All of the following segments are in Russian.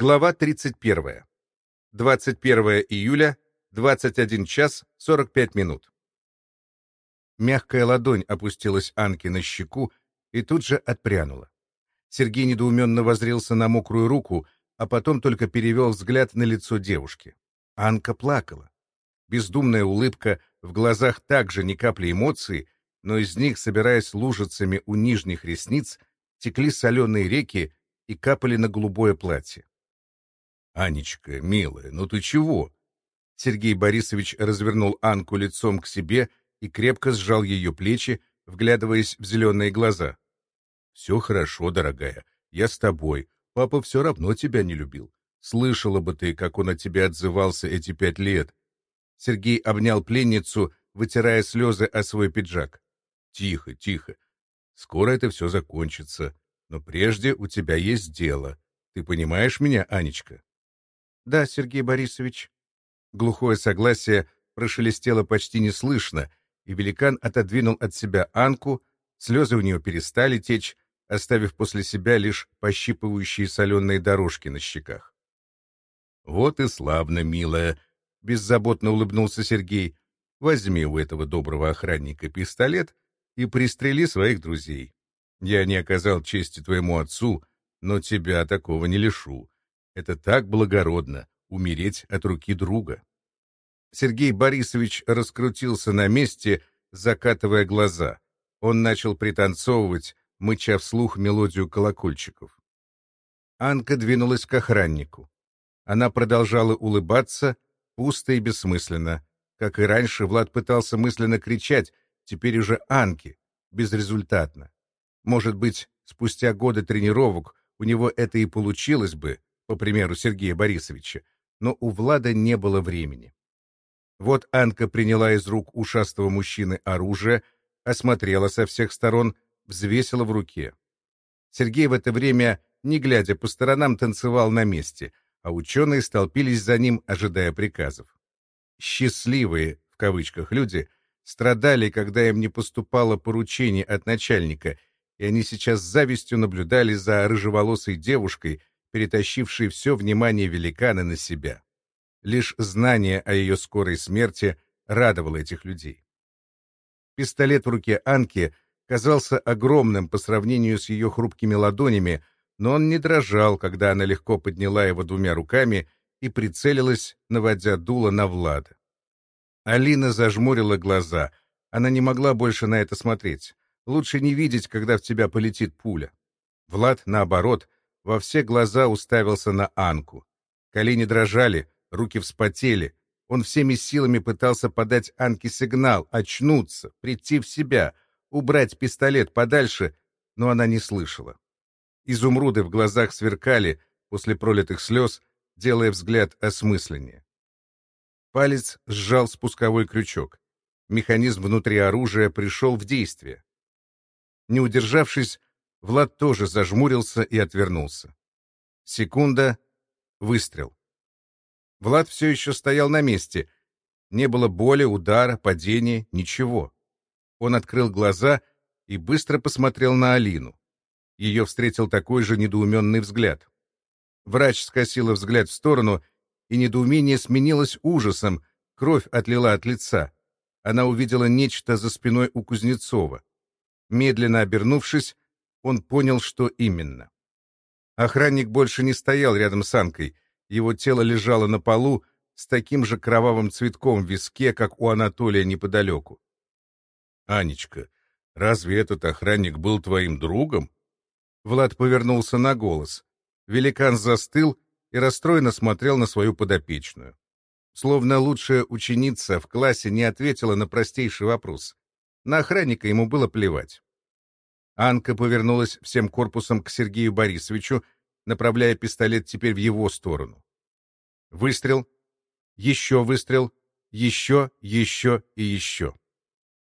Глава 31. 21 июля, 21 час 45 минут. Мягкая ладонь опустилась Анке на щеку и тут же отпрянула. Сергей недоуменно возрился на мокрую руку, а потом только перевел взгляд на лицо девушки. Анка плакала. Бездумная улыбка, в глазах также ни капли эмоций, но из них, собираясь лужицами у нижних ресниц, текли соленые реки и капали на голубое платье. «Анечка, милая, ну ты чего?» Сергей Борисович развернул Анку лицом к себе и крепко сжал ее плечи, вглядываясь в зеленые глаза. «Все хорошо, дорогая, я с тобой. Папа все равно тебя не любил. Слышала бы ты, как он о тебе отзывался эти пять лет». Сергей обнял пленницу, вытирая слезы о свой пиджак. «Тихо, тихо. Скоро это все закончится. Но прежде у тебя есть дело. Ты понимаешь меня, Анечка?» Да, Сергей Борисович. Глухое согласие прошелестело почти неслышно, и великан отодвинул от себя Анку, слезы у нее перестали течь, оставив после себя лишь пощипывающие соленые дорожки на щеках. «Вот и славно, милая!» — беззаботно улыбнулся Сергей. «Возьми у этого доброго охранника пистолет и пристрели своих друзей. Я не оказал чести твоему отцу, но тебя такого не лишу. Это так благородно — умереть от руки друга. Сергей Борисович раскрутился на месте, закатывая глаза. Он начал пританцовывать, мыча вслух мелодию колокольчиков. Анка двинулась к охраннику. Она продолжала улыбаться, пусто и бессмысленно. Как и раньше, Влад пытался мысленно кричать, теперь уже Анке, безрезультатно. Может быть, спустя годы тренировок у него это и получилось бы, по примеру Сергея Борисовича, но у Влада не было времени. Вот Анка приняла из рук ушастого мужчины оружие, осмотрела со всех сторон, взвесила в руке. Сергей в это время, не глядя по сторонам, танцевал на месте, а ученые столпились за ним, ожидая приказов. «Счастливые», в кавычках, люди страдали, когда им не поступало поручение от начальника, и они сейчас с завистью наблюдали за рыжеволосой девушкой, перетащивший все внимание великана на себя. Лишь знание о ее скорой смерти радовало этих людей. Пистолет в руке Анки казался огромным по сравнению с ее хрупкими ладонями, но он не дрожал, когда она легко подняла его двумя руками и прицелилась, наводя дуло на Влада. Алина зажмурила глаза. Она не могла больше на это смотреть. Лучше не видеть, когда в тебя полетит пуля. Влад, наоборот, во все глаза уставился на Анку. Колени дрожали, руки вспотели. Он всеми силами пытался подать Анке сигнал, очнуться, прийти в себя, убрать пистолет подальше, но она не слышала. Изумруды в глазах сверкали после пролитых слез, делая взгляд осмысленнее. Палец сжал спусковой крючок. Механизм внутри оружия пришел в действие. Не удержавшись, Влад тоже зажмурился и отвернулся. Секунда. Выстрел. Влад все еще стоял на месте. Не было боли, удара, падения, ничего. Он открыл глаза и быстро посмотрел на Алину. Ее встретил такой же недоуменный взгляд. Врач скосила взгляд в сторону, и недоумение сменилось ужасом, кровь отлила от лица. Она увидела нечто за спиной у Кузнецова. Медленно обернувшись, он понял, что именно. Охранник больше не стоял рядом с Анкой. Его тело лежало на полу с таким же кровавым цветком в виске, как у Анатолия неподалеку. «Анечка, разве этот охранник был твоим другом?» Влад повернулся на голос. Великан застыл и расстроенно смотрел на свою подопечную. Словно лучшая ученица в классе не ответила на простейший вопрос. На охранника ему было плевать. Анка повернулась всем корпусом к Сергею Борисовичу, направляя пистолет теперь в его сторону. Выстрел, еще выстрел, еще, еще и еще.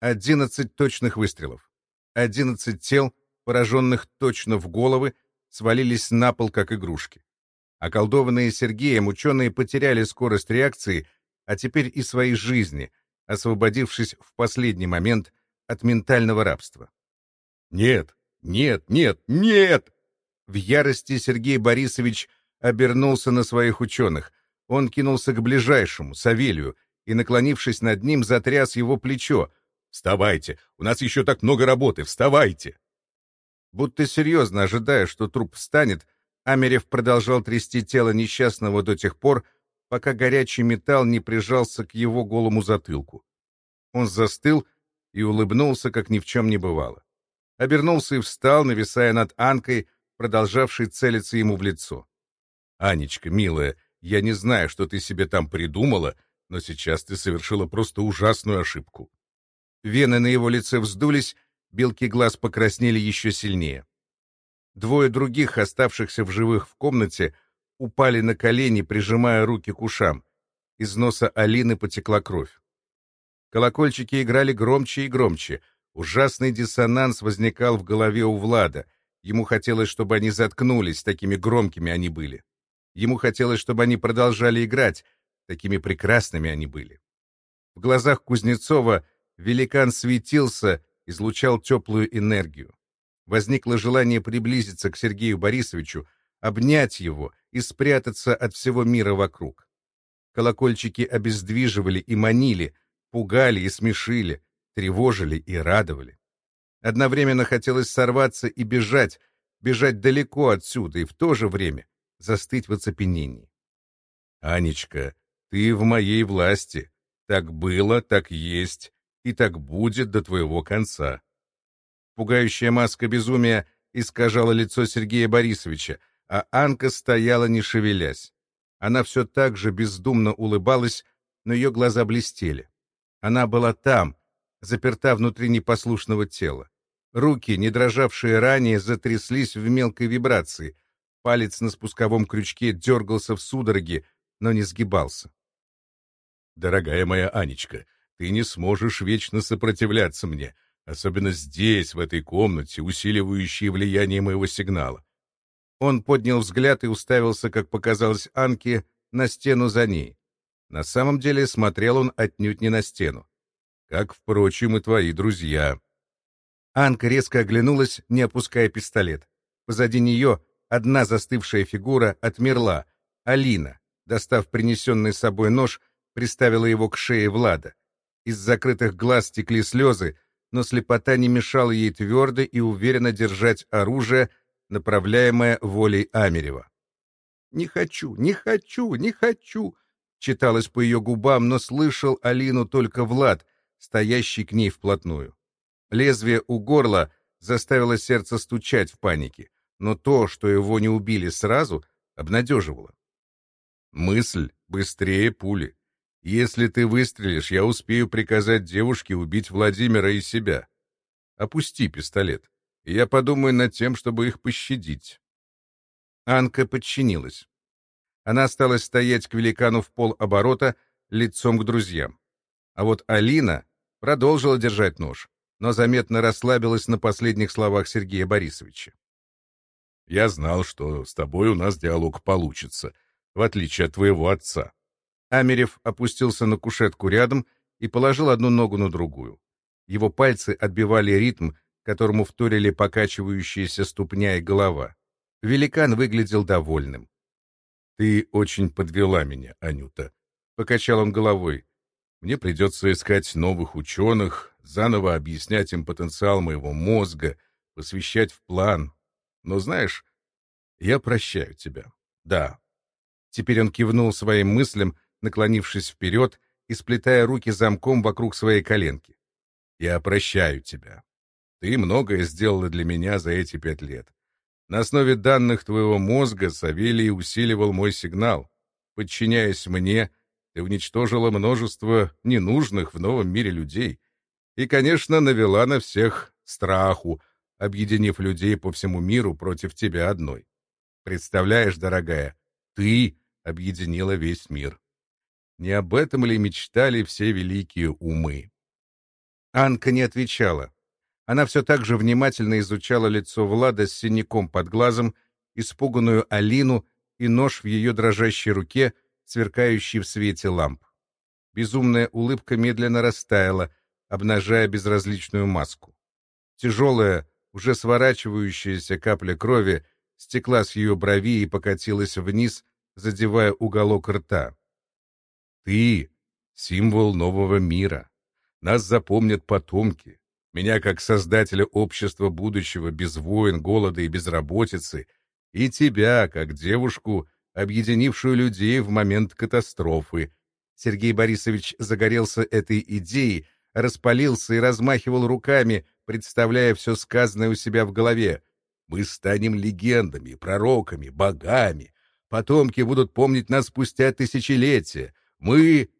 Одиннадцать точных выстрелов. Одиннадцать тел, пораженных точно в головы, свалились на пол, как игрушки. Околдованные Сергеем ученые потеряли скорость реакции, а теперь и своей жизни, освободившись в последний момент от ментального рабства. «Нет, нет, нет, нет!» В ярости Сергей Борисович обернулся на своих ученых. Он кинулся к ближайшему, Савелию, и, наклонившись над ним, затряс его плечо. «Вставайте! У нас еще так много работы! Вставайте!» Будто серьезно ожидая, что труп встанет, Амерев продолжал трясти тело несчастного до тех пор, пока горячий металл не прижался к его голому затылку. Он застыл и улыбнулся, как ни в чем не бывало. Обернулся и встал, нависая над Анкой, продолжавшей целиться ему в лицо. «Анечка, милая, я не знаю, что ты себе там придумала, но сейчас ты совершила просто ужасную ошибку». Вены на его лице вздулись, белки глаз покраснели еще сильнее. Двое других, оставшихся в живых в комнате, упали на колени, прижимая руки к ушам. Из носа Алины потекла кровь. Колокольчики играли громче и громче. Ужасный диссонанс возникал в голове у Влада. Ему хотелось, чтобы они заткнулись, такими громкими они были. Ему хотелось, чтобы они продолжали играть, такими прекрасными они были. В глазах Кузнецова великан светился, излучал теплую энергию. Возникло желание приблизиться к Сергею Борисовичу, обнять его и спрятаться от всего мира вокруг. Колокольчики обездвиживали и манили, пугали и смешили, тревожили и радовали. Одновременно хотелось сорваться и бежать, бежать далеко отсюда и в то же время застыть в оцепенении. «Анечка, ты в моей власти. Так было, так есть и так будет до твоего конца». Пугающая маска безумия искажала лицо Сергея Борисовича, а Анка стояла, не шевелясь. Она все так же бездумно улыбалась, но ее глаза блестели. Она была там, заперта внутри непослушного тела. Руки, не дрожавшие ранее, затряслись в мелкой вибрации. Палец на спусковом крючке дергался в судороге, но не сгибался. «Дорогая моя Анечка, ты не сможешь вечно сопротивляться мне, особенно здесь, в этой комнате, усиливающей влияние моего сигнала». Он поднял взгляд и уставился, как показалось Анке, на стену за ней. На самом деле смотрел он отнюдь не на стену. Как, впрочем, и твои друзья. Анка резко оглянулась, не опуская пистолет. Позади нее одна застывшая фигура отмерла. Алина, достав принесенный с собой нож, приставила его к шее Влада. Из закрытых глаз текли слезы, но слепота не мешала ей твердо и уверенно держать оружие, направляемое волей Амерева. «Не хочу, не хочу, не хочу!» читалось по ее губам, но слышал Алину только Влад, стоящий к ней вплотную. Лезвие у горла заставило сердце стучать в панике, но то, что его не убили сразу, обнадеживало. Мысль быстрее пули. Если ты выстрелишь, я успею приказать девушке убить Владимира и себя. Опусти пистолет, и я подумаю над тем, чтобы их пощадить. Анка подчинилась. Она осталась стоять к великану в полоборота, лицом к друзьям. А вот Алина продолжила держать нож, но заметно расслабилась на последних словах Сергея Борисовича. «Я знал, что с тобой у нас диалог получится, в отличие от твоего отца». Амерев опустился на кушетку рядом и положил одну ногу на другую. Его пальцы отбивали ритм, которому вторили покачивающиеся ступня и голова. Великан выглядел довольным. «Ты очень подвела меня, Анюта», — покачал он головой. «Мне придется искать новых ученых, заново объяснять им потенциал моего мозга, посвящать в план. Но знаешь, я прощаю тебя. Да». Теперь он кивнул своим мыслям, наклонившись вперед и сплетая руки замком вокруг своей коленки. «Я прощаю тебя. Ты многое сделала для меня за эти пять лет. На основе данных твоего мозга Савелий усиливал мой сигнал. Подчиняясь мне, ты уничтожила множество ненужных в новом мире людей. И, конечно, навела на всех страху, объединив людей по всему миру против тебя одной. Представляешь, дорогая, ты объединила весь мир. Не об этом ли мечтали все великие умы? Анка не отвечала. Она все так же внимательно изучала лицо Влада с синяком под глазом, испуганную Алину и нож в ее дрожащей руке, сверкающий в свете ламп. Безумная улыбка медленно растаяла, обнажая безразличную маску. Тяжелая, уже сворачивающаяся капля крови стекла с ее брови и покатилась вниз, задевая уголок рта. «Ты — символ нового мира. Нас запомнят потомки. Меня как создателя общества будущего без войн, голода и безработицы, и тебя как девушку, объединившую людей в момент катастрофы». Сергей Борисович загорелся этой идеей, распалился и размахивал руками, представляя все сказанное у себя в голове. Мы станем легендами, пророками, богами. Потомки будут помнить нас спустя тысячелетия. Мы...»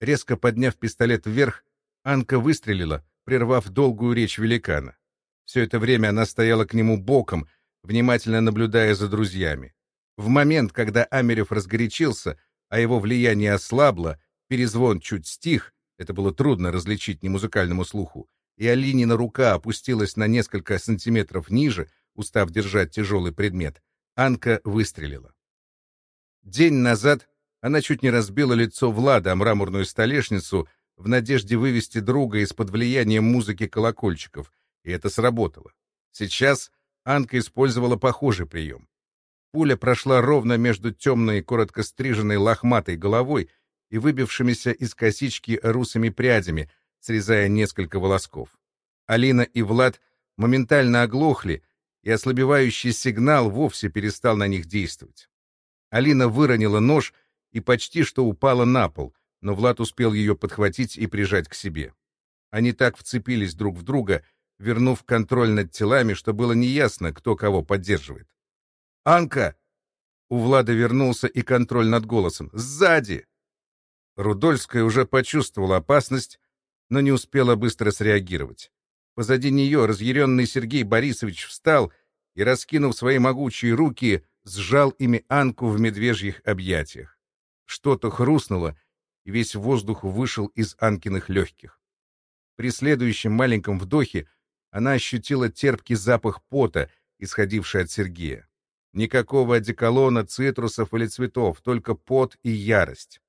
Резко подняв пистолет вверх, Анка выстрелила, прервав долгую речь великана. Все это время она стояла к нему боком, внимательно наблюдая за друзьями. В момент, когда Амерев разгорячился, а его влияние ослабло, перезвон чуть стих, это было трудно различить немузыкальному слуху, и Алинина рука опустилась на несколько сантиметров ниже, устав держать тяжелый предмет, Анка выстрелила. День назад она чуть не разбила лицо Влада о мраморную столешницу в надежде вывести друга из-под влияния музыки колокольчиков, и это сработало. Сейчас Анка использовала похожий прием. Пуля прошла ровно между темной, коротко стриженной лохматой головой и выбившимися из косички русыми прядями, срезая несколько волосков. Алина и Влад моментально оглохли, и ослабевающий сигнал вовсе перестал на них действовать. Алина выронила нож и почти что упала на пол, но Влад успел ее подхватить и прижать к себе. Они так вцепились друг в друга, вернув контроль над телами, что было неясно, кто кого поддерживает. «Анка!» У Влада вернулся и контроль над голосом. «Сзади!» Рудольская уже почувствовала опасность, но не успела быстро среагировать. Позади нее разъяренный Сергей Борисович встал и, раскинув свои могучие руки, сжал ими Анку в медвежьих объятиях. Что-то хрустнуло, и весь воздух вышел из Анкиных легких. При следующем маленьком вдохе она ощутила терпкий запах пота, исходивший от Сергея. Никакого одеколона, цитрусов или цветов, только пот и ярость.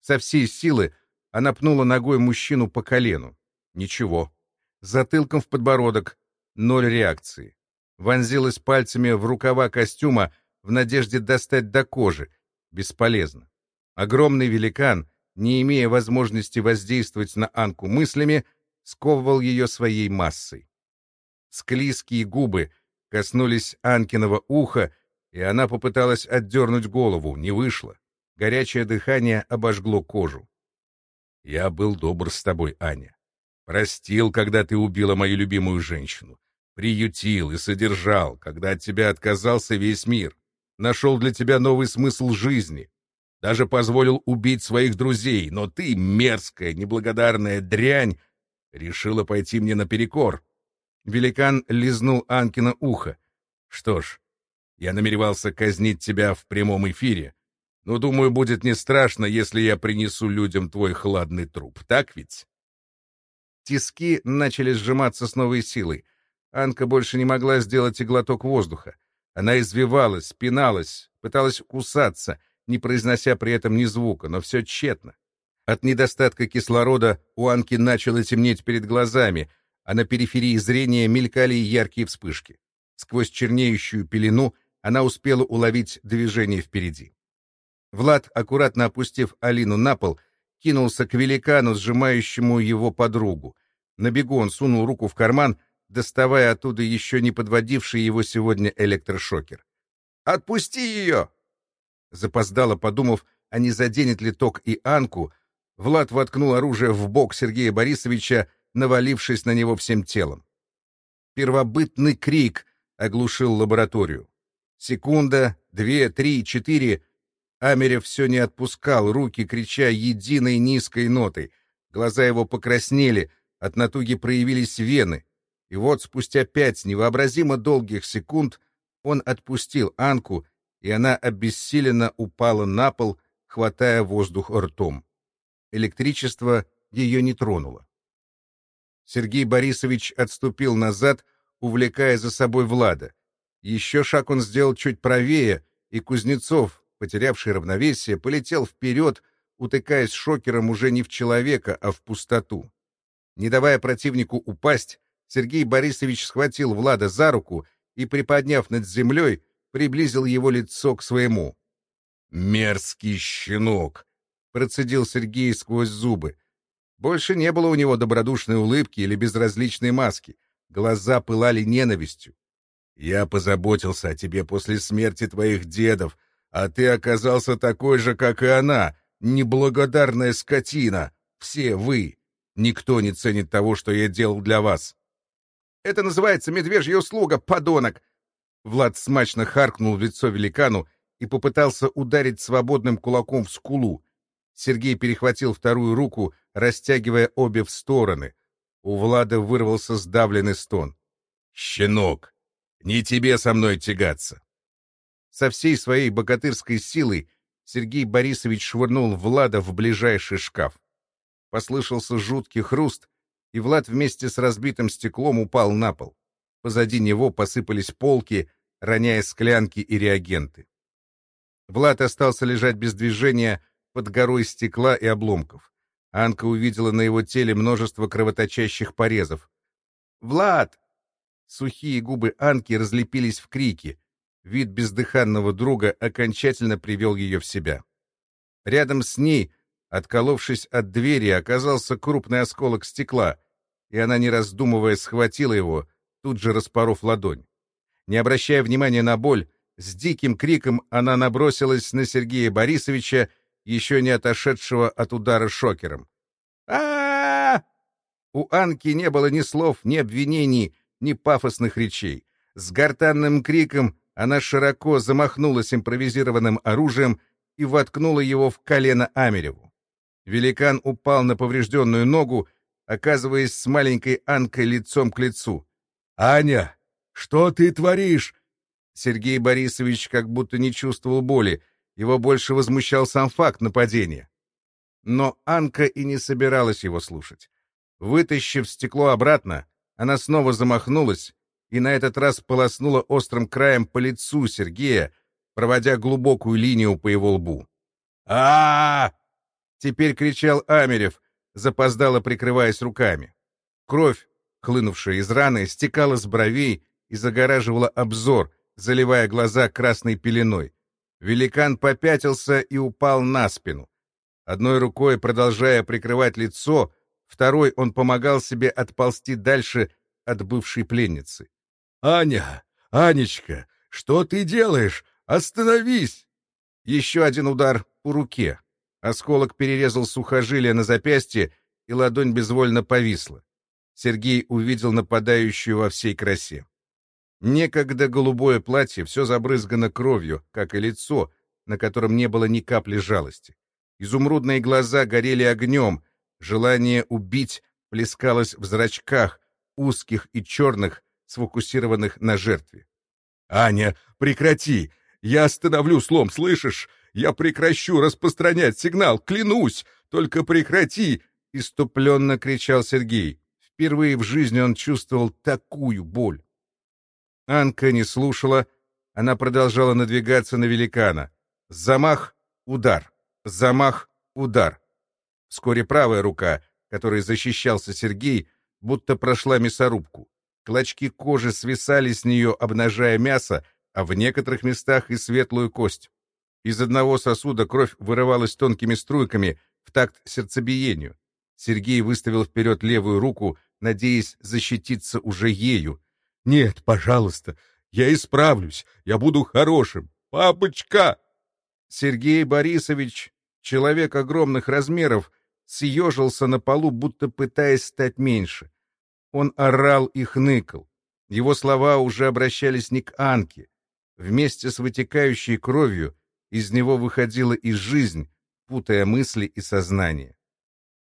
Со всей силы она пнула ногой мужчину по колену. Ничего. Затылком в подбородок. Ноль реакции. Вонзилась пальцами в рукава костюма в надежде достать до кожи. Бесполезно. Огромный великан, не имея возможности воздействовать на Анку мыслями, сковывал ее своей массой. Склизкие губы коснулись Анкиного уха, и она попыталась отдернуть голову, не вышло. Горячее дыхание обожгло кожу. «Я был добр с тобой, Аня. Простил, когда ты убила мою любимую женщину. Приютил и содержал, когда от тебя отказался весь мир. Нашел для тебя новый смысл жизни. Даже позволил убить своих друзей, но ты, мерзкая, неблагодарная дрянь, решила пойти мне наперекор». Великан лизнул Анкина ухо. «Что ж, я намеревался казнить тебя в прямом эфире, но, думаю, будет не страшно, если я принесу людям твой хладный труп, так ведь?» Тиски начали сжиматься с новой силой. Анка больше не могла сделать и глоток воздуха. Она извивалась, пиналась, пыталась кусаться, не произнося при этом ни звука, но все тщетно. От недостатка кислорода у Анки начало темнеть перед глазами, а на периферии зрения мелькали яркие вспышки. Сквозь чернеющую пелену она успела уловить движение впереди. Влад, аккуратно опустив Алину на пол, кинулся к великану, сжимающему его подругу. На бегу он сунул руку в карман, доставая оттуда еще не подводивший его сегодня электрошокер. «Отпусти ее!» Запоздало подумав, а не заденет ли ток и Анку, Влад воткнул оружие в бок Сергея Борисовича, навалившись на него всем телом. Первобытный крик оглушил лабораторию. Секунда, две, три, четыре — Амерев все не отпускал руки, крича единой низкой нотой. Глаза его покраснели, от натуги проявились вены. И вот спустя пять невообразимо долгих секунд он отпустил Анку, и она обессиленно упала на пол, хватая воздух ртом. Электричество ее не тронуло. Сергей Борисович отступил назад, увлекая за собой Влада. Еще шаг он сделал чуть правее, и Кузнецов, потерявший равновесие, полетел вперед, утыкаясь шокером уже не в человека, а в пустоту. Не давая противнику упасть, Сергей Борисович схватил Влада за руку и, приподняв над землей, приблизил его лицо к своему. «Мерзкий щенок!» — процедил Сергей сквозь зубы. Больше не было у него добродушной улыбки или безразличной маски. Глаза пылали ненавистью. «Я позаботился о тебе после смерти твоих дедов, а ты оказался такой же, как и она, неблагодарная скотина. Все вы. Никто не ценит того, что я делал для вас». «Это называется медвежья услуга, подонок!» Влад смачно харкнул в лицо великану и попытался ударить свободным кулаком в скулу. Сергей перехватил вторую руку, растягивая обе в стороны. У Влада вырвался сдавленный стон. «Щенок, не тебе со мной тягаться!» Со всей своей богатырской силой Сергей Борисович швырнул Влада в ближайший шкаф. Послышался жуткий хруст, и Влад вместе с разбитым стеклом упал на пол. Позади него посыпались полки, роняя склянки и реагенты. Влад остался лежать без движения под горой стекла и обломков. Анка увидела на его теле множество кровоточащих порезов. «Влад!» Сухие губы Анки разлепились в крики. Вид бездыханного друга окончательно привел ее в себя. Рядом с ней, отколовшись от двери, оказался крупный осколок стекла, и она, не раздумывая, схватила его, тут же распоров ладонь. Не обращая внимания на боль, с диким криком она набросилась на Сергея Борисовича еще не отошедшего от удара шокером. а, У Анки не было ни слов, ни обвинений, ни пафосных речей. С гортанным криком она широко замахнулась импровизированным оружием и воткнула его в колено Амереву. Великан упал на поврежденную ногу, оказываясь с маленькой Анкой лицом к лицу. «Аня, что ты творишь?» Сергей Борисович как будто не чувствовал боли, его больше возмущал сам факт нападения. Но Анка и не собиралась его слушать. Вытащив стекло обратно, она снова замахнулась и на этот раз полоснула острым краем по лицу Сергея, проводя глубокую линию по его лбу. а, -а, -а Теперь кричал Амерев, запоздало прикрываясь руками. Кровь, хлынувшая из раны, стекала с бровей и загораживала обзор, заливая глаза красной пеленой. Великан попятился и упал на спину. Одной рукой, продолжая прикрывать лицо, второй он помогал себе отползти дальше от бывшей пленницы. «Аня! Анечка! Что ты делаешь? Остановись!» Еще один удар по руке. Осколок перерезал сухожилие на запястье, и ладонь безвольно повисла. Сергей увидел нападающую во всей красе. Некогда голубое платье все забрызгано кровью, как и лицо, на котором не было ни капли жалости. Изумрудные глаза горели огнем, желание убить плескалось в зрачках, узких и черных, сфокусированных на жертве. «Аня, прекрати! Я остановлю слом, слышишь? Я прекращу распространять сигнал, клянусь! Только прекрати!» — иступленно кричал Сергей. Впервые в жизни он чувствовал такую боль. Анка не слушала, она продолжала надвигаться на великана. Замах, удар, замах, удар. Вскоре правая рука, которой защищался Сергей, будто прошла мясорубку. Клочки кожи свисали с нее, обнажая мясо, а в некоторых местах и светлую кость. Из одного сосуда кровь вырывалась тонкими струйками в такт сердцебиению. Сергей выставил вперед левую руку, надеясь защититься уже ею, нет, пожалуйста, я исправлюсь, я буду хорошим. Папочка!» Сергей Борисович, человек огромных размеров, съежился на полу, будто пытаясь стать меньше. Он орал и хныкал. Его слова уже обращались не к Анке. Вместе с вытекающей кровью из него выходила и жизнь, путая мысли и сознание.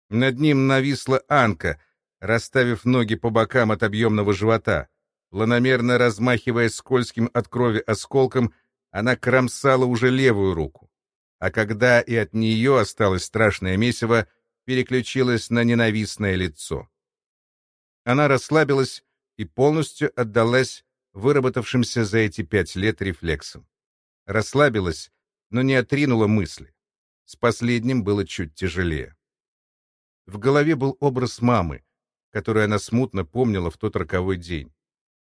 Над ним нависла Анка, расставив ноги по бокам от объемного живота. Планомерно размахивая скользким от крови осколком, она кромсала уже левую руку. А когда и от нее осталось страшное месиво, переключилась на ненавистное лицо. Она расслабилась и полностью отдалась выработавшимся за эти пять лет рефлексам. Расслабилась, но не отринула мысли. С последним было чуть тяжелее. В голове был образ мамы, который она смутно помнила в тот роковой день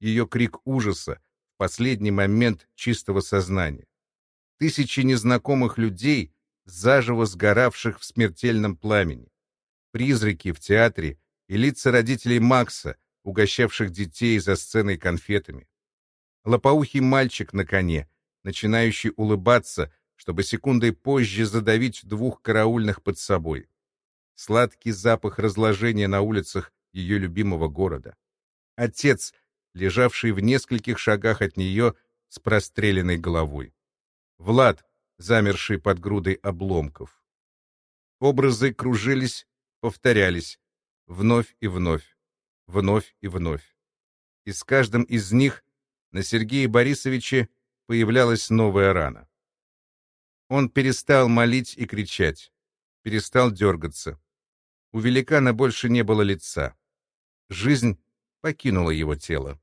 ее крик ужаса, последний момент чистого сознания. Тысячи незнакомых людей, заживо сгоравших в смертельном пламени. Призраки в театре и лица родителей Макса, угощавших детей за сценой конфетами. Лопоухий мальчик на коне, начинающий улыбаться, чтобы секундой позже задавить двух караульных под собой. Сладкий запах разложения на улицах ее любимого города. Отец, лежавший в нескольких шагах от нее с простреленной головой. Влад, замерший под грудой обломков. Образы кружились, повторялись, вновь и вновь, вновь и вновь. И с каждым из них на Сергее Борисовиче появлялась новая рана. Он перестал молить и кричать, перестал дергаться. У великана больше не было лица. Жизнь покинула его тело.